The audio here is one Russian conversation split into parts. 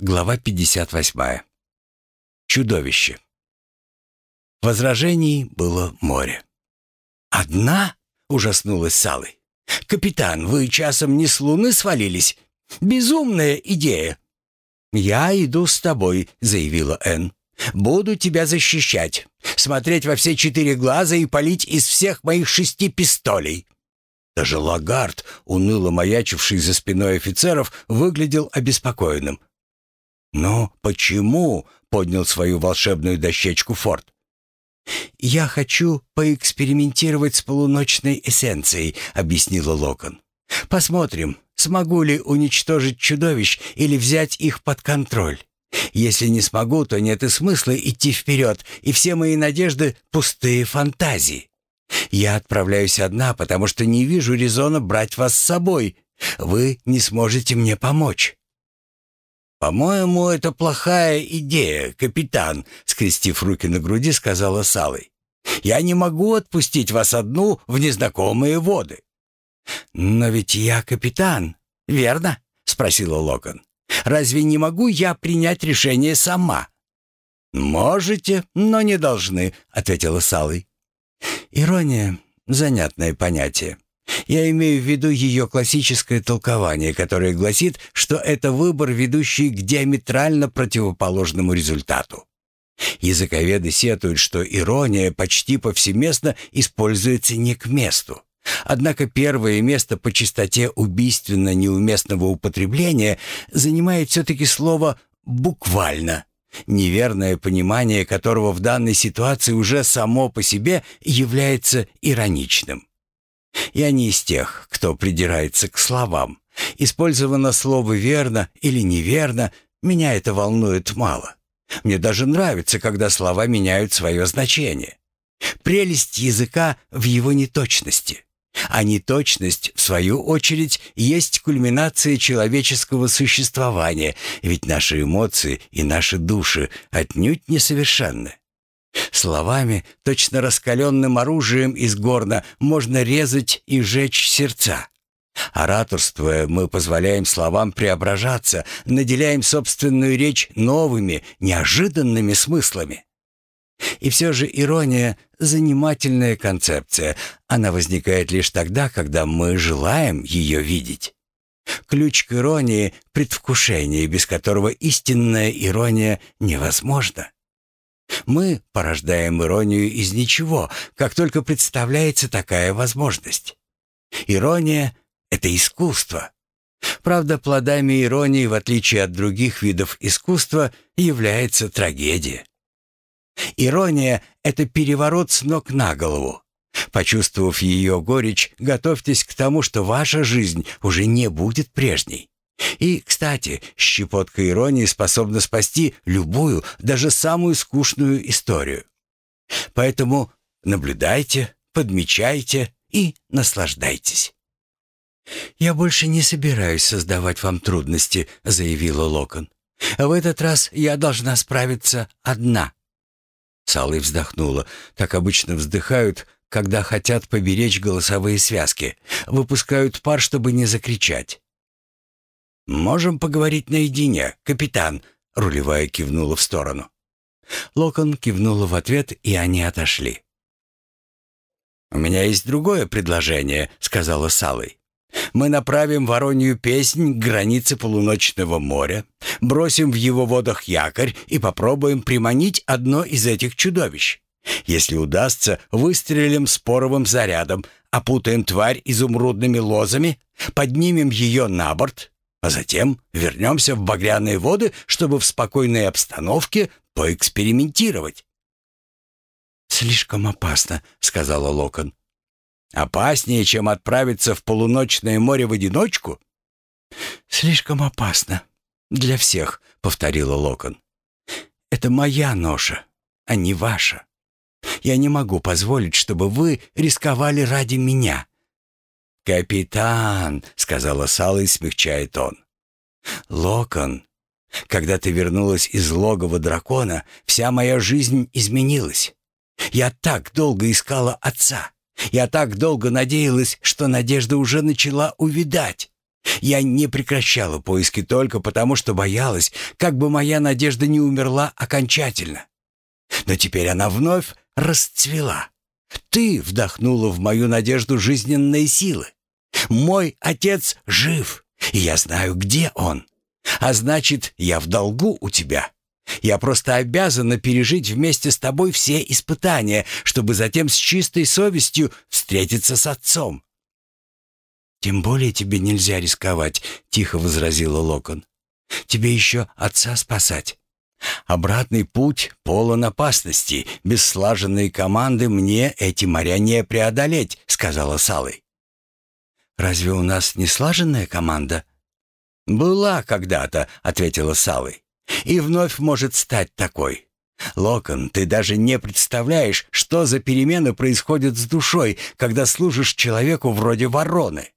Глава 58. Чудовище. Возражений было море. «Одна?» — ужаснулась Салой. «Капитан, вы часом не с луны свалились? Безумная идея!» «Я иду с тобой», — заявила Энн. «Буду тебя защищать, смотреть во все четыре глаза и палить из всех моих шести пистолей». Даже Лагард, уныло маячивший за спиной офицеров, выглядел обеспокоенным. «Но почему?» — поднял свою волшебную дощечку Форд. «Я хочу поэкспериментировать с полуночной эссенцией», — объяснила Локон. «Посмотрим, смогу ли уничтожить чудовищ или взять их под контроль. Если не смогу, то нет и смысла идти вперед, и все мои надежды — пустые фантазии. Я отправляюсь одна, потому что не вижу резона брать вас с собой. Вы не сможете мне помочь». «По-моему, это плохая идея, капитан», — скрестив руки на груди, сказала Салой. «Я не могу отпустить вас одну в незнакомые воды». «Но ведь я капитан, верно?» — спросила Локон. «Разве не могу я принять решение сама?» «Можете, но не должны», — ответила Салой. «Ирония — занятное понятие. Я имею в виду ее классическое толкование, которое гласит, что это выбор, ведущий к диаметрально противоположному результату. Языковеды сетуют, что ирония почти повсеместно используется не к месту. Однако первое место по частоте убийственно неуместного употребления занимает все-таки слово «буквально», неверное понимание которого в данной ситуации уже само по себе является ироничным. Я не из тех, кто придирается к словам. Использовано слово верно или неверно, меня это волнует мало. Мне даже нравится, когда слова меняют свое значение. Прелесть языка в его неточности. А неточность, в свою очередь, есть кульминация человеческого существования, ведь наши эмоции и наши души отнюдь несовершенны. Словами, точно раскаленным оружием из горна, можно резать и жечь сердца. Ораторствуя, мы позволяем словам преображаться, наделяем собственную речь новыми, неожиданными смыслами. И все же ирония — занимательная концепция. Она возникает лишь тогда, когда мы желаем ее видеть. Ключ к иронии — предвкушение, без которого истинная ирония невозможна. Мы порождаем иронию из ничего, как только представляется такая возможность. Ирония — это искусство. Правда, плодами иронии, в отличие от других видов искусства, является трагедия. Ирония — это переворот с ног на голову. Почувствовав ее горечь, готовьтесь к тому, что ваша жизнь уже не будет прежней. И, кстати, щепотка иронии способна спасти любую, даже самую скучную историю. Поэтому наблюдайте, подмечайте и наслаждайтесь. «Я больше не собираюсь создавать вам трудности», — заявила Локон. «В этот раз я должна справиться одна». Салли вздохнула. Так обычно вздыхают, когда хотят поберечь голосовые связки. Выпускают пар, чтобы не закричать. «Можем поговорить наедине, капитан», — рулевая кивнула в сторону. Локон кивнула в ответ, и они отошли. «У меня есть другое предложение», — сказала Салой. «Мы направим воронью песнь к границе полуночного моря, бросим в его водах якорь и попробуем приманить одно из этих чудовищ. Если удастся, выстрелим споровым зарядом, опутаем тварь изумрудными лозами, поднимем ее на борт, а затем вернемся в багряные воды, чтобы в спокойной обстановке поэкспериментировать». «Слишком опасно», — сказала Локон. «Опаснее, чем отправиться в полуночное море в одиночку?» «Слишком опасно. Для всех», — повторила Локон. «Это моя ноша, а не ваша. Я не могу позволить, чтобы вы рисковали ради меня. «Капитан», — сказала Сала и смягчает он. «Локон, когда ты вернулась из логова дракона, вся моя жизнь изменилась. Я так долго искала отца. Я так долго надеялась, что надежда уже начала увидать. Я не прекращала поиски только потому, что боялась, как бы моя надежда не умерла окончательно. Но теперь она вновь расцвела. Ты вдохнула в мою надежду жизненные силы. Мой отец жив, и я знаю, где он. А значит, я в долгу у тебя. Я просто обязана пережить вместе с тобой все испытания, чтобы затем с чистой совестью встретиться с отцом. «Тем более тебе нельзя рисковать», — тихо возразила Локон. «Тебе еще отца спасать. Обратный путь полон опасностей. Без слаженной команды мне эти моря не преодолеть», — сказала Салой. «Разве у нас не слаженная команда?» «Была когда-то», — ответила Салой. «И вновь может стать такой. Локон, ты даже не представляешь, что за перемены происходят с душой, когда служишь человеку вроде вороны.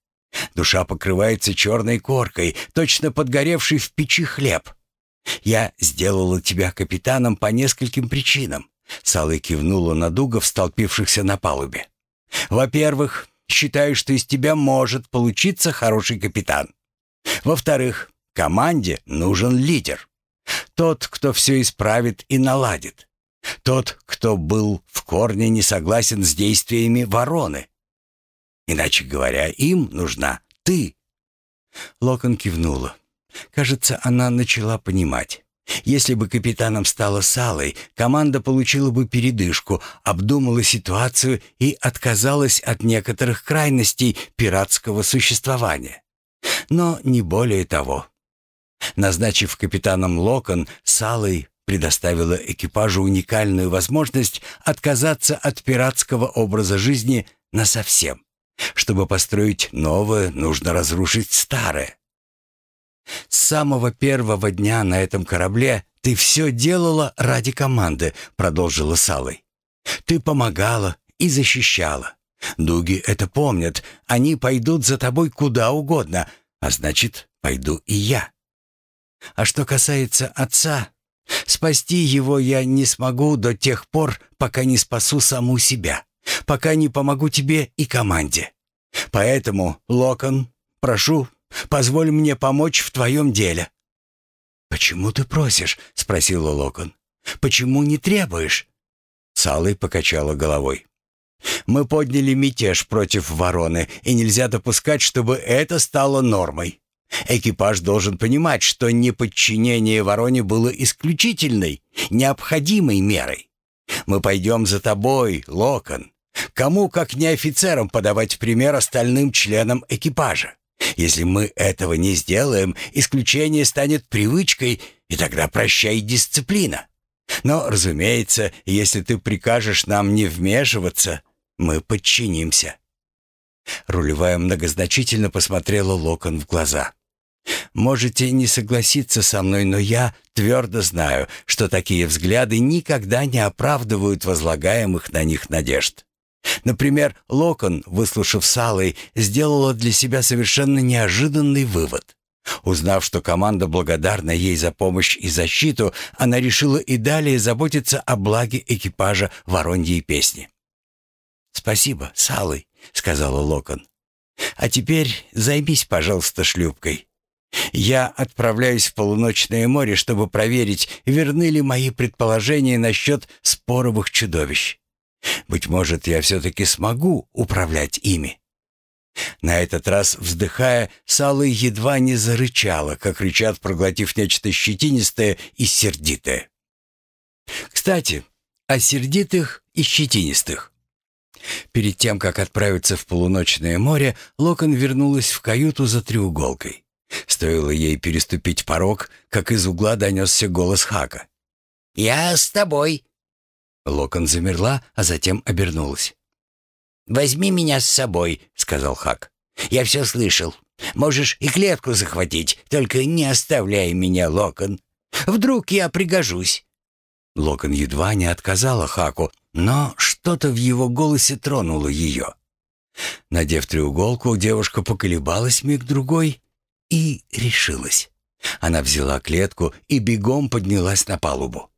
Душа покрывается черной коркой, точно подгоревший в печи хлеб. Я сделала тебя капитаном по нескольким причинам. Сала кивнула на дугов, столпившихся на палубе. Во-первых, считаю, что из тебя может получиться хороший капитан. Во-вторых, команде нужен лидер. Тот, кто все исправит и наладит. Тот, кто был в корне не согласен с действиями вороны. Иначе говоря, им нужна ты». Локон кивнула. Кажется, она начала понимать. Если бы капитаном стала Салой, команда получила бы передышку, обдумала ситуацию и отказалась от некоторых крайностей пиратского существования. Но не более того. Назначив капитаном Локон, Салой предоставила экипажу уникальную возможность отказаться от пиратского образа жизни насовсем. Чтобы построить новое, нужно разрушить старое. С самого первого дня на этом корабле ты все делала ради команды, продолжила Салой. Ты помогала и защищала. Дуги это помнят. Они пойдут за тобой куда угодно, а значит, пойду и я. А что касается отца, спасти его я не смогу до тех пор, пока не спасу саму себя пока не помогу тебе и команде. Поэтому, Локон, прошу, позволь мне помочь в твоем деле». «Почему ты просишь?» — спросила Локон. «Почему не требуешь?» Салой покачала головой. «Мы подняли мятеж против вороны, и нельзя допускать, чтобы это стало нормой. Экипаж должен понимать, что неподчинение вороне было исключительной, необходимой мерой. Мы пойдем за тобой, Локон. Кому, как не офицерам, подавать пример остальным членам экипажа? Если мы этого не сделаем, исключение станет привычкой, и тогда прощай дисциплина. Но, разумеется, если ты прикажешь нам не вмешиваться, мы подчинимся». Рулевая многозначительно посмотрела Локон в глаза. Можете не согласиться со мной, но я твердо знаю, что такие взгляды никогда не оправдывают возлагаемых на них надежд. Например, Локон, выслушав Салой, сделала для себя совершенно неожиданный вывод. Узнав, что команда благодарна ей за помощь и защиту, она решила и далее заботиться о благе экипажа Вороньей песни. «Спасибо, Салой», — сказала Локон. «А теперь займись, пожалуйста, шлюпкой. Я отправляюсь в полуночное море, чтобы проверить, верны ли мои предположения насчет споровых чудовищ. Быть может, я все-таки смогу управлять ими. На этот раз, вздыхая, Сала едва не зарычала, как рычат, проглотив нечто щетинистое и сердитое. Кстати, о сердитых и щетинистых. Перед тем, как отправиться в полуночное море, Локон вернулась в каюту за треуголкой. Стоило ей переступить порог, как из угла донесся голос Хака. «Я с тобой». Локон замерла, а затем обернулась. «Возьми меня с собой», — сказал Хак. «Я все слышал. Можешь и клетку захватить, только не оставляй меня, Локон. Вдруг я пригожусь». Локон едва не отказала Хаку, но что-то в его голосе тронуло ее. Надев треуголку, девушка поколебалась миг-другой и решилась. Она взяла клетку и бегом поднялась на палубу.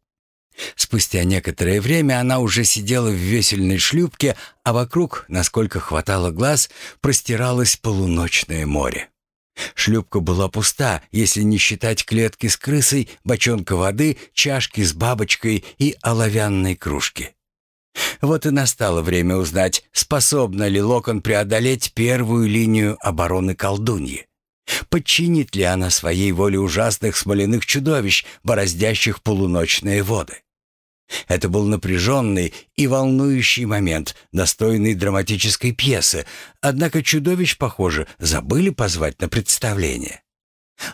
Спустя некоторое время она уже сидела в весельной шлюпке, а вокруг, насколько хватало глаз, простиралось полуночное море. Шлюпка была пуста, если не считать клетки с крысой, бочонка воды, чашки с бабочкой и оловянной кружки. Вот и настало время узнать, способна ли Локон преодолеть первую линию обороны колдуньи. Подчинит ли она своей воле ужасных смоляных чудовищ, бороздящих полуночные воды? Это был напряженный и волнующий момент, достойный драматической пьесы, однако чудовищ, похоже, забыли позвать на представление.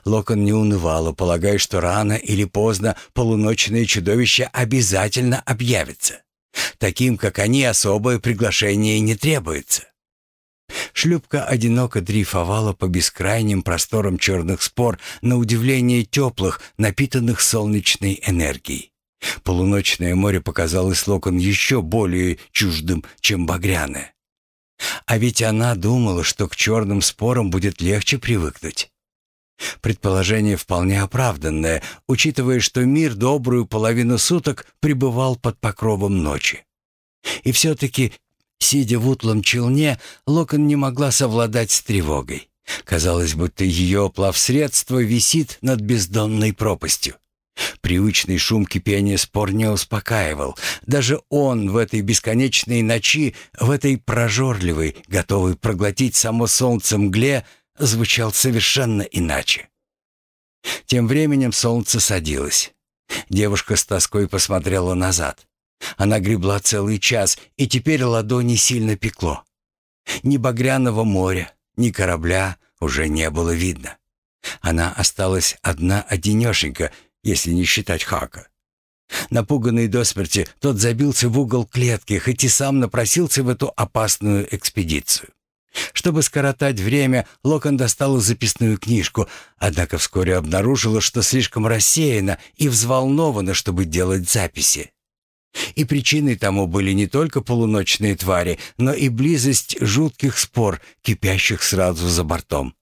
Локон не унывала, полагая, что рано или поздно полуночное чудовище обязательно объявится. Таким, как они, особое приглашение не требуется. Шлюпка одиноко дрейфовала по бескрайним просторам черных спор, на удивление теплых, напитанных солнечной энергией. Полуночное море показалось Локон еще более чуждым, чем багряное. А ведь она думала, что к черным спорам будет легче привыкнуть. Предположение вполне оправданное, учитывая, что мир добрую половину суток пребывал под покровом ночи. И все-таки, сидя в утлом челне, Локон не могла совладать с тревогой. Казалось, будто ее плавсредство висит над бездонной пропастью. Привычный шум кипения спор не успокаивал. Даже он в этой бесконечной ночи, в этой прожорливой, готовой проглотить само солнце мгле, звучал совершенно иначе. Тем временем солнце садилось. Девушка с тоской посмотрела назад. Она гребла целый час, и теперь ладони сильно пекло. Ни багряного моря, ни корабля уже не было видно. Она осталась одна-одинешенька, если не считать Хака. Напуганный до смерти, тот забился в угол клетки, хоть и сам напросился в эту опасную экспедицию. Чтобы скоротать время, Локон достала записную книжку, однако вскоре обнаружила, что слишком рассеяна и взволнована, чтобы делать записи. И причиной тому были не только полуночные твари, но и близость жутких спор, кипящих сразу за бортом.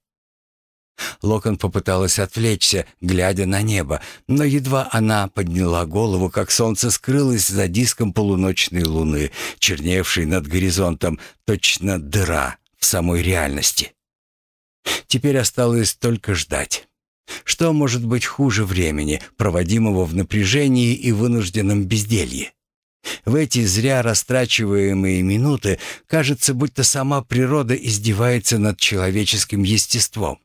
Локон попыталась отвлечься, глядя на небо, но едва она подняла голову, как солнце скрылось за диском полуночной луны, черневшей над горизонтом, точно дыра в самой реальности. Теперь осталось только ждать. Что может быть хуже времени, проводимого в напряжении и вынужденном безделье? В эти зря растрачиваемые минуты кажется, будто сама природа издевается над человеческим естеством.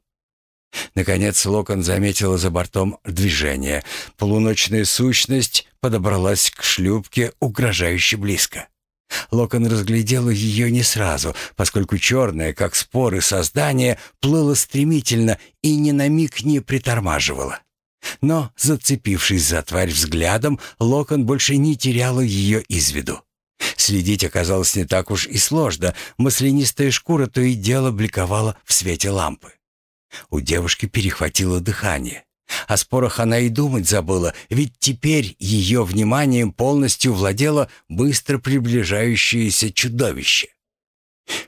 Наконец Локон заметила за бортом движение. Полуночная сущность подобралась к шлюпке угрожающе близко. Локон разглядела ее не сразу, поскольку черное, как споры создание, плыло стремительно и ни на миг не притормаживало. Но, зацепившись за тварь взглядом, Локон больше не теряла ее из виду. Следить оказалось не так уж и сложно, маслянистая шкура то и дело бликовала в свете лампы. У девушки перехватило дыхание. О спорах она и думать забыла, ведь теперь ее вниманием полностью владело быстро приближающееся чудовище.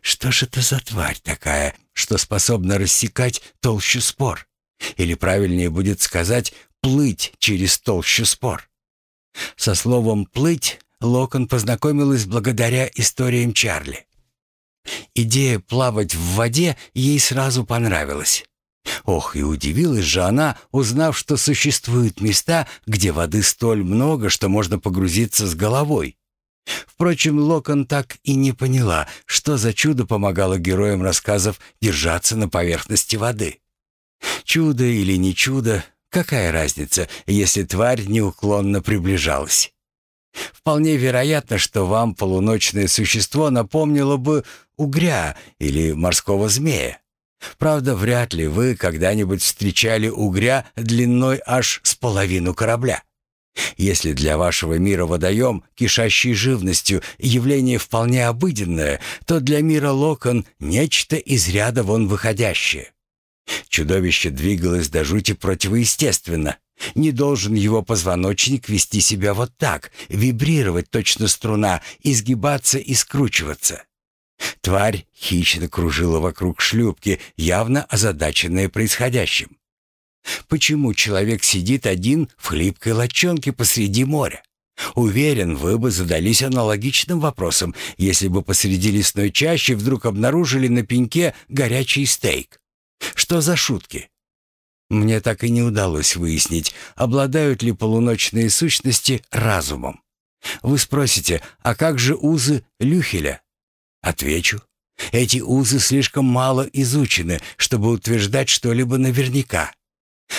Что же это за тварь такая, что способна рассекать толщу спор? Или правильнее будет сказать «плыть через толщу спор». Со словом «плыть» Локон познакомилась благодаря историям Чарли. Идея плавать в воде ей сразу понравилась. Ох, и удивилась же она, узнав, что существуют места, где воды столь много, что можно погрузиться с головой. Впрочем, Локон так и не поняла, что за чудо помогало героям рассказов держаться на поверхности воды. Чудо или не чудо, какая разница, если тварь неуклонно приближалась? Вполне вероятно, что вам полуночное существо напомнило бы угря или морского змея. Правда, вряд ли вы когда-нибудь встречали угря длиной аж с половину корабля. Если для вашего мира водоем, кишащий живностью, явление вполне обыденное, то для мира локон нечто из ряда вон выходящее. Чудовище двигалось до жути противоестественно. Не должен его позвоночник вести себя вот так, вибрировать точно струна, изгибаться и скручиваться. Тварь хищно кружила вокруг шлюпки, явно озадаченная происходящим. Почему человек сидит один в хлипкой лодчонке посреди моря? Уверен, вы бы задались аналогичным вопросом, если бы посреди лесной чащи вдруг обнаружили на пеньке горячий стейк. Что за шутки? Мне так и не удалось выяснить, обладают ли полуночные сущности разумом. Вы спросите, а как же узы Люхеля? Отвечу. Эти узы слишком мало изучены, чтобы утверждать что-либо наверняка.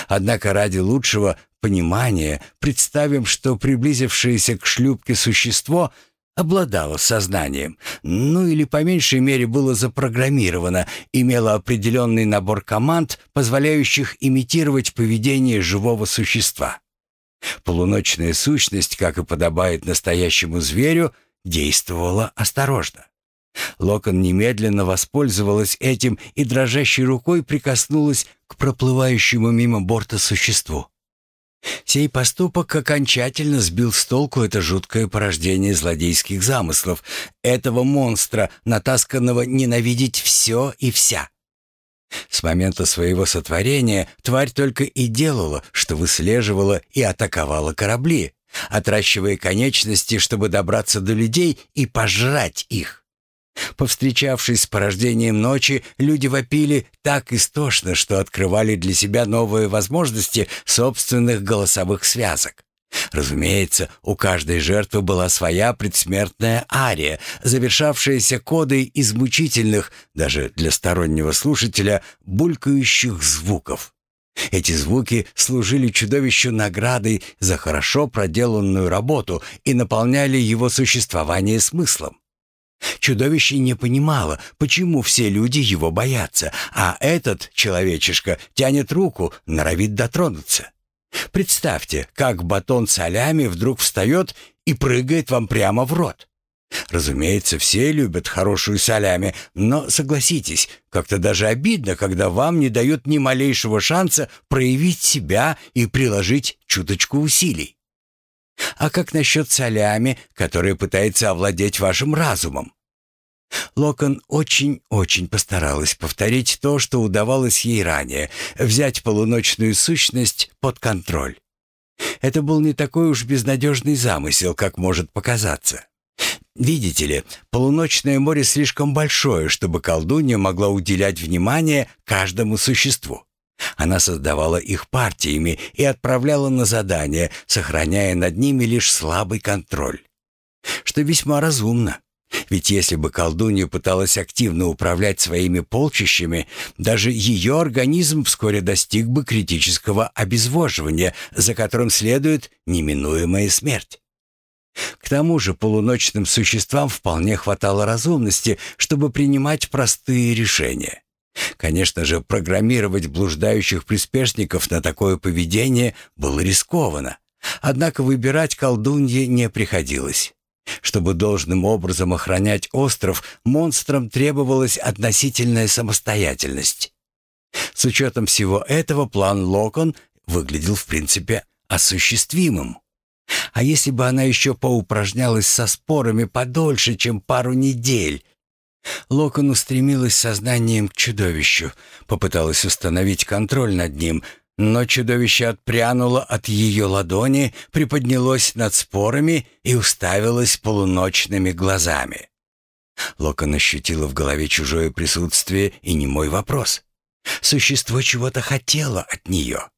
Однако ради лучшего понимания представим, что приблизившееся к шлюпке существо обладало сознанием, ну или по меньшей мере было запрограммировано, имело определенный набор команд, позволяющих имитировать поведение живого существа. Полуночная сущность, как и подобает настоящему зверю, действовала осторожно. Локон немедленно воспользовалась этим и дрожащей рукой прикоснулась к проплывающему мимо борта существу. Сей поступок окончательно сбил с толку это жуткое порождение злодейских замыслов, этого монстра, натасканного ненавидеть все и вся. С момента своего сотворения тварь только и делала, что выслеживала и атаковала корабли, отращивая конечности, чтобы добраться до людей и пожрать их. Повстречавшись с порождением ночи, люди вопили так истошно, что открывали для себя новые возможности собственных голосовых связок. Разумеется, у каждой жертвы была своя предсмертная ария, завершавшаяся кодой из мучительных, даже для стороннего слушателя, булькающих звуков. Эти звуки служили чудовищу наградой за хорошо проделанную работу и наполняли его существование смыслом. Чудовище не понимало, почему все люди его боятся, а этот человечишка тянет руку, норовит дотронуться. Представьте, как батон солями вдруг встает и прыгает вам прямо в рот. Разумеется, все любят хорошую солями, но согласитесь, как-то даже обидно, когда вам не дают ни малейшего шанса проявить себя и приложить чуточку усилий. А как насчет солями, которая пытается овладеть вашим разумом? Локон очень-очень постаралась повторить то, что удавалось ей ранее, взять полуночную сущность под контроль. Это был не такой уж безнадежный замысел, как может показаться. Видите ли, полуночное море слишком большое, чтобы колдунья могла уделять внимание каждому существу. Она создавала их партиями и отправляла на задания, сохраняя над ними лишь слабый контроль. Что весьма разумно. Ведь если бы колдунья пыталась активно управлять своими полчищами, даже ее организм вскоре достиг бы критического обезвоживания, за которым следует неминуемая смерть. К тому же полуночным существам вполне хватало разумности, чтобы принимать простые решения. Конечно же, программировать блуждающих приспешников на такое поведение было рискованно. Однако выбирать колдунье не приходилось. Чтобы должным образом охранять остров, монстрам требовалась относительная самостоятельность. С учетом всего этого план Локон выглядел в принципе осуществимым. А если бы она еще поупражнялась со спорами подольше, чем пару недель? Локон устремилась сознанием к чудовищу, попыталась установить контроль над ним, но чудовище отпрянуло от ее ладони, приподнялось над спорами и уставилось полуночными глазами. Локон ощутила в голове чужое присутствие и немой вопрос. Существо чего-то хотело от нее.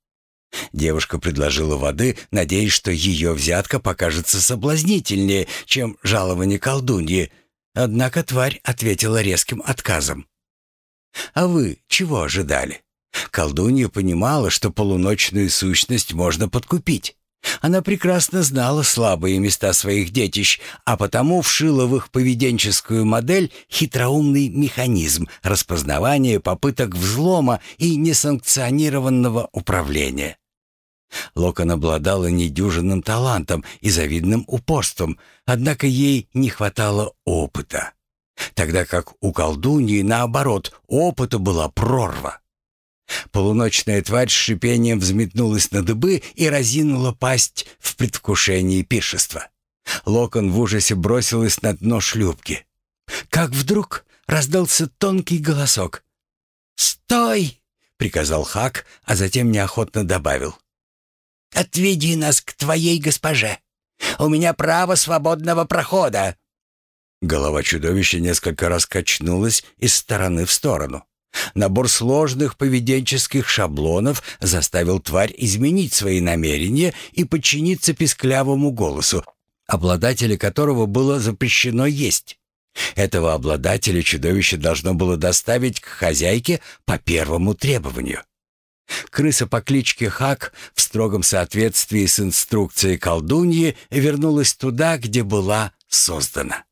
Девушка предложила воды, надеясь, что ее взятка покажется соблазнительнее, чем жалование колдуньи. Однако тварь ответила резким отказом. «А вы чего ожидали?» Колдунья понимала, что полуночную сущность можно подкупить. Она прекрасно знала слабые места своих детищ, а потому вшила в их поведенческую модель хитроумный механизм распознавания попыток взлома и несанкционированного управления. Локон обладала недюжинным талантом и завидным упорством, однако ей не хватало опыта. Тогда как у колдуньи, наоборот, опыта была прорва. Полуночная тварь с шипением взметнулась на дыбы и разинула пасть в предвкушении пиршества. Локон в ужасе бросилась на дно шлюпки. Как вдруг раздался тонкий голосок. «Стой!» — приказал Хак, а затем неохотно добавил. «Отведи нас к твоей госпоже. У меня право свободного прохода». Голова чудовища несколько раз качнулась из стороны в сторону. Набор сложных поведенческих шаблонов заставил тварь изменить свои намерения и подчиниться писклявому голосу, обладателя которого было запрещено есть. Этого обладателя чудовище должно было доставить к хозяйке по первому требованию. Крыса по кличке Хак в строгом соответствии с инструкцией колдуньи вернулась туда, где была создана.